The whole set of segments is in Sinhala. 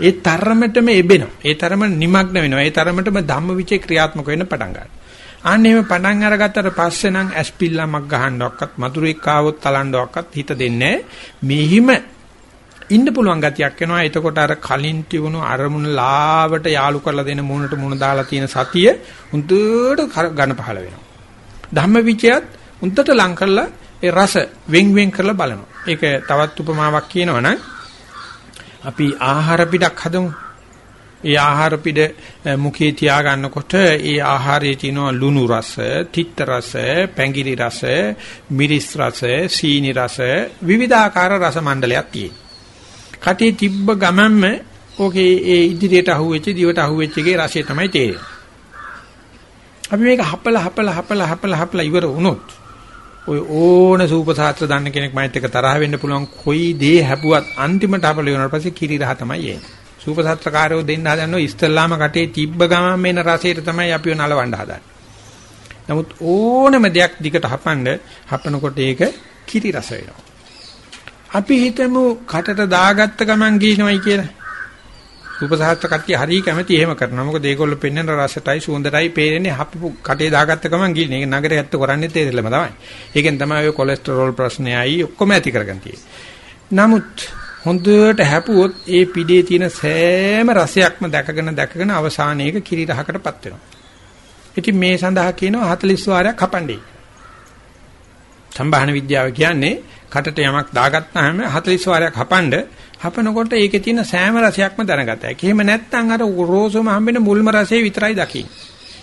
ඒ තරමටම එබෙනවා. ඒ තරම නිමග්න වෙනවා. ඒ තරමටම ධම්මවිචේ ක්‍රියාත්මක වෙන්න පටන් ගන්නවා. අන්න එහෙම පණන් අරගත්තට පස්සේ නම් ඇස්පිල්ලමක් ගහන්නවක්වත් මතුරෙක් ආවොත් තලන්නවක්වත් හිත දෙන්නේ මෙහිම ඉන්න පුළුවන් ගතියක් එනවා. එතකොට අර කලින් තිබුණු අරමුණ ලාවට යාලු කරලා දෙන මූණට මූණ දාලා තියෙන සතිය උන්ටට ඝන පහළ වෙනවා. ධම්මවිචයත් උන්ටට ලං කරලා ඒ රස වෙන් වෙන් කරලා බලනවා. ඒක තවත් උපමාවක් කියනවනම් අපි ආහාර පිටක් හදමු. ඒ ආහාර පිට මුඛේ තියා ගන්නකොට ඒ ආහාරයේ තියෙන ලුණු රස, තිත්ත රස, පැංගිරි රස, මිරිස් රස, සීනි රස විවිධාකාර රස මණ්ඩලයක් තියෙනවා. කටේ තිබ්බ ගමන්ම ඕකේ ඒ ඉදිරියට අහුවෙච්ච දිවට අහුවෙච්ච එකේ රසය තමයි තේරෙන්නේ. අපි මේක හපලා හපලා හපලා හපලා හපලා ඉවර වුණොත් ඔය ඕන සූපසාත්‍ර දන්න කෙනෙක් මයිත් එක තරහ වෙන්න පුළුවන් කොයි දේ හැපුවත් අන්තිමට අපල වෙනාට පස්සේ කිරි රහ තමයි එන්නේ. සූපසාත්‍රකාරයෝ දෙන්න හදනවා ඉස්තරලාම කටේ තිබ්බ ගමන් මේන රසයට තමයි අපිව නලවන්න හදන්නේ. නමුත් ඕනම දෙයක් දිකට හපන්න හපනකොට ඒක කිරි රස වෙනවා. අපි හිතමු කටට දාගත්ත ගමන් ගිනවයි කියලා. උපසහස්ත කට්ටිය හරිය කැමති එහෙම කරනවා. මොකද ඒගොල්ලෝ පෙන්වන රසටයි සුවඳටයි පේන්නේ හපපු කටේ දාගත්ත ගමන් ගිහින් ඒක නගරේ ඇත්ත කරන්නේ තේරෙලම තමයි. ඒකෙන් තමයි ඔය කොලෙස්ටරෝල් ප්‍රශ්නයයි ඔක්කොම ඇති කරගන්න තියෙන්නේ. නමුත් හොඳට හැපුවොත් ඒ පිඩේ තියෙන සෑම රසයක්ම දැකගෙන දැකගෙන අවසානයේක කිරි රහකටපත් වෙනවා. ඉතින් මේ සඳහා කියනවා 40 වාරයක් හපන්නේ. සම්භාහන විද්‍යාව කියන්නේ කටට යමක් දාගත්තාම 40 වාරයක් හපන්න හපනකොට ඒකේ තියෙන සෑම රසයක්ම දැනගත හැකි. එහෙම නැත්නම් අර රෝසම හම්බෙන මුල්ම රසය විතරයි දකින්නේ.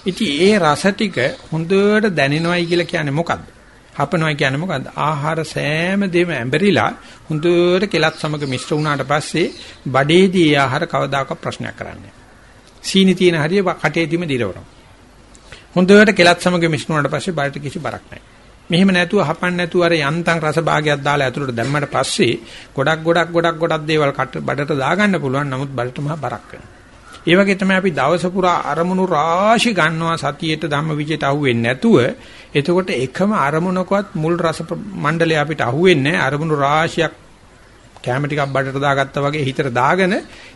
ඉතින් ඒ රස ටික හොඳට දැනෙනවයි කියලා කියන්නේ මොකද්ද? හපනවයි කියන්නේ මොකද්ද? ආහාර සෑම දෙම ඇඹරිලා හොඳට කෙලත් සමග මිශ්‍ර වුණාට පස්සේ බඩේදී ආහාර කවදාකවත් ප්‍රශ්නයක් කරන්නේ සීනි තියෙන හරිය කටේදීම දිරවනවා. හොඳට කෙලත් සමග මිශ්‍ර වුණාට පස්සේ බඩට කිසි බරක් නැහැ. මෙහෙම නැතුව හපන්න නැතුව අර යන්තම් රස භාගයක් දාලා ඇතුළට දැම්මට පස්සේ ගොඩක් ගොඩක් ගොඩක් ගොඩක් දේවල් කට බඩට දාගන්න පුළුවන් නමුත් බඩට මහා බරක් වෙනවා. ඒ වගේ තමයි අපි දවස පුරා අරමුණු රාශි ගන්නවා සතියේට ධම්ම විජයට අහුවෙන්නේ නැතුව එතකොට එකම අරමුණකවත් මුල් රස මණ්ඩලය අපිට අහුවෙන්නේ අරමුණු රාශියක් කැම ටිකක් බඩට දාගත්තා වගේ හිතට දාගෙන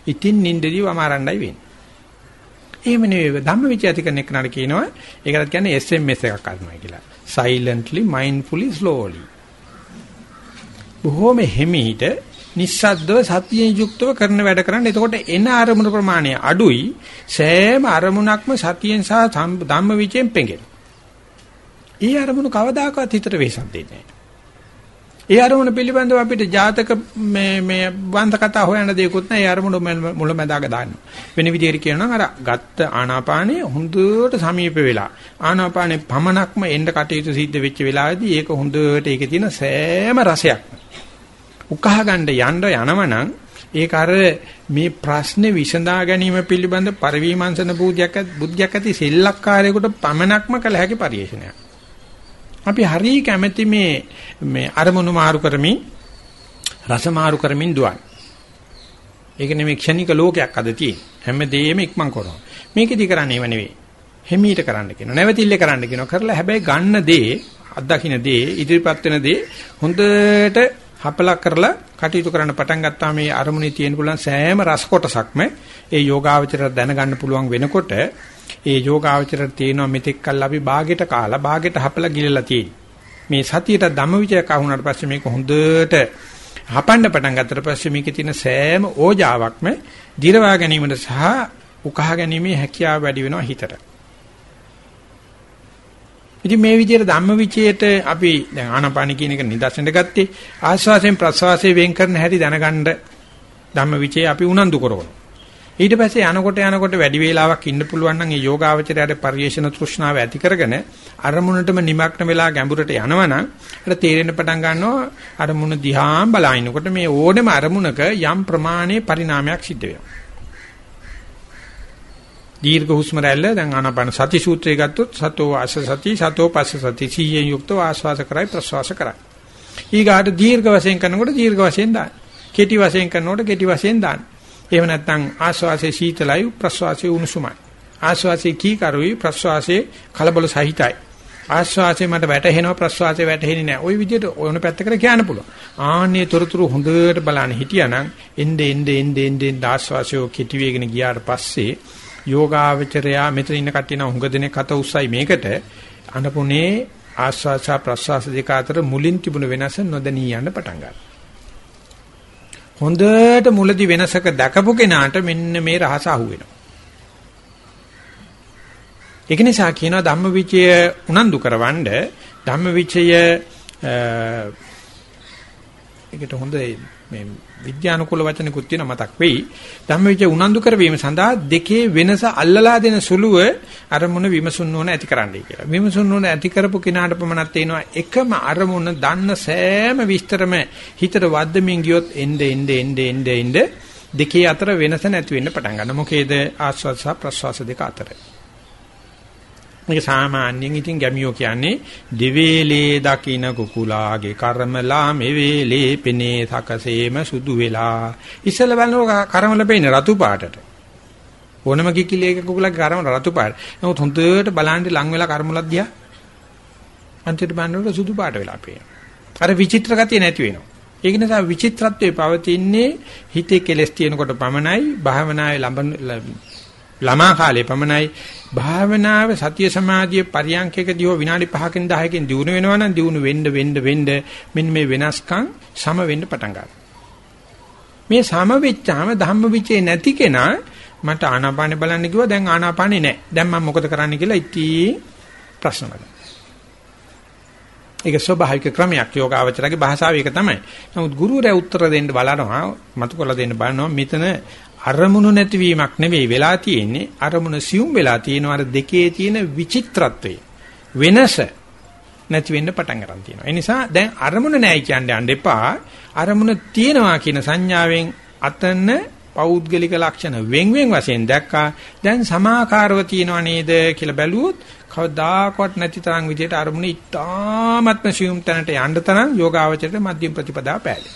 ඉතින් නින්දදී වමාරණ්ඩයි වෙන්නේ. එහෙම නෙවෙයි ධම්ම විචය ඇති කරන එක නඩ කියනවා ඒකට කියන්නේ SMS එකක් කරනවා කියලා. silently mindfully slowly බොහෝම හිමීට නිස්සද්දව සතියෙන් යුක්තව කරන වැඩ කරන්න. එතකොට එන අරමුණු ප්‍රමාණය අඩුයි. සෑම අරමුණක්ම සතියෙන් සහ ධම්ම විචයෙන් පෙඟෙන. ඒ අරමුණු කවදාකවත් හිතට වෙහසක් දෙන්නේ නැහැ. ඒ අරමුණ පිළිබඳව අපිට ජාතක මේ මේ වන්ත කතා හොයන්න දෙයක්වත් නැහැ. ඒ අරමුණ මුලැමැදාක දාන්න. වෙන විදිහට කියනවා අර ගත්ත ආනාපානය හොඳට සමීප වෙලා ආනාපානේ පමනක්ම එන්න කටයුතු සිද්ධ වෙච්ච වෙලාවේදී ඒක හොඳට ඒකේ තියෙන සෑම රසයක් උකහා ගන්න යන්න යනවනම් ඒක අර මේ ප්‍රශ්නේ විසඳා ගැනීම පිළිබඳ පරිවිමංශන බුද්ධියක් බුද්ධියක් ඇති සෙල්ලක්කාරයෙකුට පමනක්ම කළ හැකි පරිශ්‍රණයක්. අපි හරිය කැමැති මේ මේ අරමුණු මාරු කරමින් රස මාරු කරමින් දුවන. ඒක නෙමෙයි ක්ෂණික ලෝකයක් අද තියෙන්නේ. හැමදේම ඉක්මන් කරනවා. මේකෙදි කරන්නේ ඒව නෙවෙයි. හිමීට කරන්න කියනවා. නැවතිල්ල කරන්න කියනවා. කරලා හැබැයි ගන්න දේ, අත්දකින්න දේ, ඉදිරිපත් වෙන දේ හොඳට හපලා කරලා කටයුතු කරන්න පටන් ගත්තා මේ අරමුණේ තියෙන පුළුවන් සෑම රස කොටසක්ම ඒ යෝගාවචර දැනගන්න පුළුවන් වෙනකොට ඒ යෝගාවචරයට තියෙනවා මෙතෙක් කල් අපි ਬਾගෙට කාලා ਬਾගෙට හපලා ගිලලා තියෙන්නේ. මේ සතියට ධම්මවිචය කහුණාට පස්සේ මේක හොඳට හපන්න පටන් ගත්තට පස්සේ මේකේ තියෙන සෑම ඕජාවක්ම දිරවා ගැනීමට සහ උකහා ගැනීමේ හැකියාව වැඩි වෙනවා හිතට. ඉතින් මේ විදිහට ධම්මවිචයට අපි දැන් ආනාපාන කියන එක නිදර්ශනට ගත්තේ ආස්වාසයෙන් ප්‍රස්වාසයෙන් වෙන් කරන හැටි දැනගන්න ධම්මවිචය අපි උනන්දු කරනවා. ඊට පස්සේ යනකොට යනකොට වැඩි වේලාවක් ඉන්න පුළුවන් නම් ඒ යෝගාවචරයට පරිේශන තෘෂ්ණාව ඇති කරගෙන අරමුණටම නිමග්න වෙලා ගැඹුරට යනවනම් අර තේරෙන්න පටන් ගන්නවා අරමුණ දිහා බලනකොට මේ ඕනෙම අරමුණක යම් ප්‍රමාණයේ පරිණාමයක් සිද්ධ වෙනවා. දීර්ඝ හුස්ම රැල්ල දැන් ආනාපාන සති සූත්‍රය ගත්තොත් සතෝ ආස සති සතෝ පස්ස සති සීයෙන් යුක්තව ආස්වාස කරයි ප්‍රස්වාස කරයි. ඊගාට දීර්ඝ වශයෙන් කරනකොට දීර්ඝ වශයෙන් දාන්න. කෙටි වශයෙන් කරනකොට කෙටි වශයෙන් දාන්න. එහෙම නැත්නම් ආශ්වාසයේ සීතලයි ප්‍රශ්වාසයේ උණුසුමයි. ආශ්වාසයේ කීකරුයි ප්‍රශ්වාසයේ කලබල සහිතයි. ආස්වාසේ මට වැටහෙනවා ප්‍රස්වාසේ වැටහෙන්නේ නැහැ. ওই විදිහට ඕන පැත්තකට කියන්න පුළුවන්. ආන්නේ තොරතුරු හොඳට බලන්න හිටියානම් එnde ende ende ende ආස්වාසය කෙටි වේගෙන ගියාට පස්සේ යෝගාවචරයා මෙතන ඉන්න කට්ටිය නම් හුඟ දෙනෙක් අත උස්සයි මේකට අනපුනේ ආස්වාස ප්‍රස්වාස දෙක අතර මුලින් තිබුණ වෙනස නොදැනී යන්න පටන් ගන්නවා. හොඳට මුලදි වෙනසක දැකපු කෙනාට මෙන්න මේ රහස අහුවෙනවා. ඒක නිසා කියනවා ධම්මවිචය උනන්දු කරවන්න ධම්මවිචය ඒකට හොඳ මේ විද්‍යානුකූල වචනකුත් තියෙන මතක් වෙයි. ධම්මවිචය උනන්දු කරවීම සඳහා දෙකේ වෙනස අල්ලලා දෙන සුළුව අරමුණ විමසුන් නොන ඇති කරන්නයි කියලා. විමසුන් නොන ඇති කරපු කෙනාට පමණක් තේනවා එකම අරමුණ දන්න සෑම විස්තරම හිතට වද්දමින් ගියොත් එnde එnde එnde එnde එnde දෙකේ අතර වෙනස නැති වෙන්න පටන් ගන්නවා. මොකේද ආස්වාද සහ ප්‍රස්වාස දෙක අතර. මේක සාමාන්‍යයෙන් ඉතින් ගැමියෝ කියන්නේ දෙවේලේ දකින්න කුකුලාගේ කර්මලා මෙවේලේ පෙනේ සකසේම සුදු වෙලා. ඉස්සල බලනකොට කර්මල පෙන්නේ රතු පාටට. ඕනම කිකිලේක කුකුලාගේ කර්මල රතු පාට. නමුත් හොඳට බලන්න ලං වෙලා කර්මලක් දිහා. අන්තිමට බලනකොට සුදු පාට වෙලා පේනවා. අර විචිත්‍ර ගතිය නැති වෙනවා. ඒක නිසා විචිත්‍රත්වයේ පවතින්නේ හිතේ කෙලස් තියෙනකොට පමණයි භාවනාවේ ලබන ළමා කාලේ පමණයි භාවනාව සතිය සමාධිය පරියන්කයකදී හෝ විනාඩි 5කින් 10කින් දිනු වෙනවා නම් දිනු වෙන්න වෙන්න වෙන්න මෙන්න මේ වෙනස්කම් සම වෙන්න පටන් ගන්නවා. මේ සම වෙච්චාම ධම්ම විචේ නැති කෙනා මට ආනාපානෙ බලන්න කිව්වා දැන් ආනාපානෙ නැහැ. දැන් මම මොකද කරන්න කියලා ඉතින් ප්‍රශ්න වලට. ඒක ස්වභාවික ක්‍රමයක් යෝගාවචරගේ භාෂාව ඒක තමයි. නමුත් ගුරුවරයා උත්තර දෙන්න බලනවා මතු කළ දෙන්න බලනවා මෙතන අරමුණු නැතිවීමක් නෙවෙයි වෙලා තියෙන්නේ අරමුණ සියුම් වෙලා තියෙනවා අර දෙකේ තියෙන විචිත්‍රත්වය වෙනස නැති වෙන්න පටන් ගන්න තියෙනවා. ඒ නිසා දැන් අරමුණ නැහැ කියන්නේ යන්න එපා. අරමුණ තියෙනවා කියන සංඥාවෙන් අතන පෞද්ගලික ලක්ෂණ වෙන් වෙන් වශයෙන් දැක්කා. දැන් සමාකාරව තියෙනව නේද කියලා බැලුවොත් කවදාකවත් නැති තරම් විදියට අරමුණ ඉතාමත්ම සියුම් තැනට යන්න තරම් යෝගාවචරයට මධ්‍යම ප්‍රතිපදාව පෑලේ.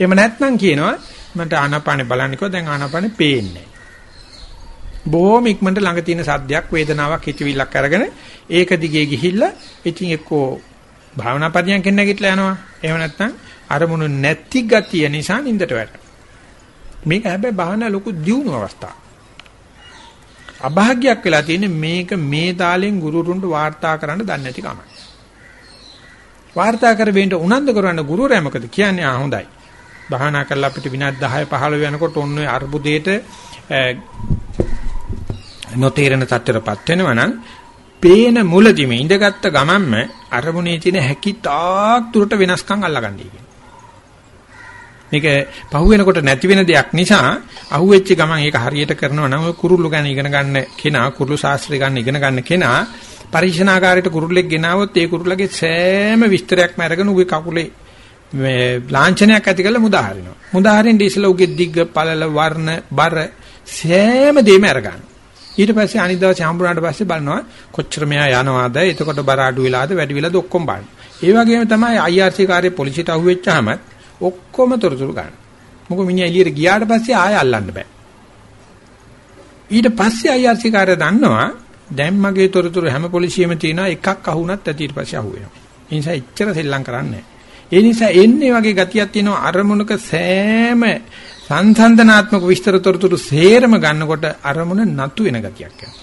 එහෙම නැත්නම් කියනවා මට ආනාපානෙ බලන්නකෝ දැන් ආනාපානෙ පේන්නේ බොහොම ඉක්මනට ළඟ තියෙන සද්දයක් වේදනාවක් හිතවිල්ලක් අරගෙන ඒක දිගේ ගිහිල්ලා ඉතින් එක්කෝ භාවනා පරියන්කෙන් නැගිටලා යනවා. එහෙම නැත්නම් අරමුණු නැති ගතිය නිසා නින්දට වැටෙනවා. මේක හැබැයි භාවනා ලොකු දියුණු අවස්ථාවක්. අභාග්‍යයක් වෙලා තියෙන්නේ මේක මේ තාලෙන් ගුරුරුන්ට වාර්තා කරන්න දන්නේ නැති කමයි. වාර්තා කර වෙන්න උනන්දු කරන ගුරුරයා මොකද කියන්නේ ආ හොඳයි. භාවනා කරලා අපිට විනාඩි 10 15 යනකොට ඔන්න ඔය අර්බුදයට නොතේරෙන තත්ත්වයටපත් වෙනවා නම් පේන මුලදිම ඉඳගත්ත ගමන්ම අරමුණේ තියෙන හැකිතාක් දුරට වෙනස්කම් අල්ලගන්නයි කියන්නේ. මේක පහුවෙනකොට නැති වෙන දෙයක් නිසා අහුවෙච්ච ගමන් ඒක හරියට කරනවා නම් ඔය කුරුල්ලු ගැන ඉගෙන ගන්න කෙනා කුරුළු ශාස්ත්‍රය ගන්න ඉගෙන ගන්න කෙනා පරීක්ෂණාගාරයට කුරුල්ලෙක් ගෙනාවොත් ඒ කුරුල්ලගේ සෑම විස්තරයක්ම අරගෙන උගේ කකුලේ මේ ලාංඡනයක් ඇති කරලා මුදා හරිනවා. මුදා හරින්න ඉස්සලා උගේ දිග්ග පළල වර්ණ බර සෑම දෙයක්ම අරගන්න. ඊට පස්සේ අනිත් දවසේ හම්බුනාට පස්සේ බලනවා කොච්චර මෙයා යනවාද එතකොට බර අඩු වෙලාද වැඩි වෙලාද ඔක්කොම බලන්න. ඒ වගේම තමයි IRC කාර්යයේ පොලිසියට අහුවෙච්චාම ඔක්කොම තොරතුරු ගන්න. මොකද මිනිහා එළියට ගියාට පස්සේ ආය අල්ලන්න බෑ. ඊට පස්සේ IRC කාර්යය දන්නවා දැන් මගේ තොරතුරු හැම පොලිසියෙම තියෙනවා එකක් අහුණත් ඇති ඊට පස්සේ අහුවෙනවා. ඒ නිසා එච්චර සෙල්ලම් කරන්නේ නැහැ. ඒ නිසා එන්නේ වගේ ගතියක් තියෙනවා අරමුණක සෑම සංසන්දනාත්මක විස්තර තොරතුරු සේරම ගන්නකොට අරමුණ නතු වෙන ගතියක් එනවා.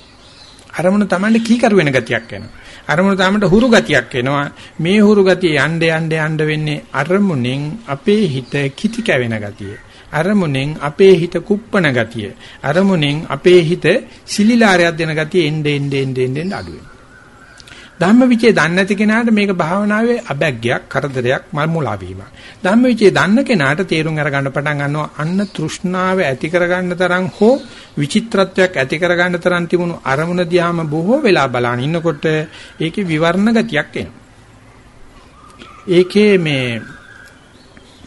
අරමුණ Tamande කීකරු වෙන ගතියක් එනවා. අරමුණ Tamande හුරු ගතියක් එනවා. මේ හුරු ගතිය යන්න යන්න යන්න වෙන්නේ අරමුණෙන් අපේ හිත කිති කැවෙන ගතිය. අරමුණෙන් අපේ හිත කුප්පන ගතිය. අරමුණෙන් අපේ හිත සිලිලාරයක් දෙන ගතිය එන්නේ එන්නේ එන්නේ එන්නේ අඩු වෙනවා. ධම්මවිචේ දන්නේ නැති කෙනාට මේක භාවනාවේ අබැග්ගයක්, කරදරයක්, මල්මුලා වීමක්. ධම්මවිචේ දන්න කෙනාට තේරුම් අරගන්න පටන් ගන්නවා අන්න තෘෂ්ණාව ඇති කරගන්න තරම් හෝ විචිත්‍රත්වයක් ඇති කරගන්න තරම් තිබුණු අරමුණ දිහාම බොහෝ වෙලා බලන ඉන්නකොට ඒකේ විවර්ණ ගතියක් එනවා. ඒකේ මේ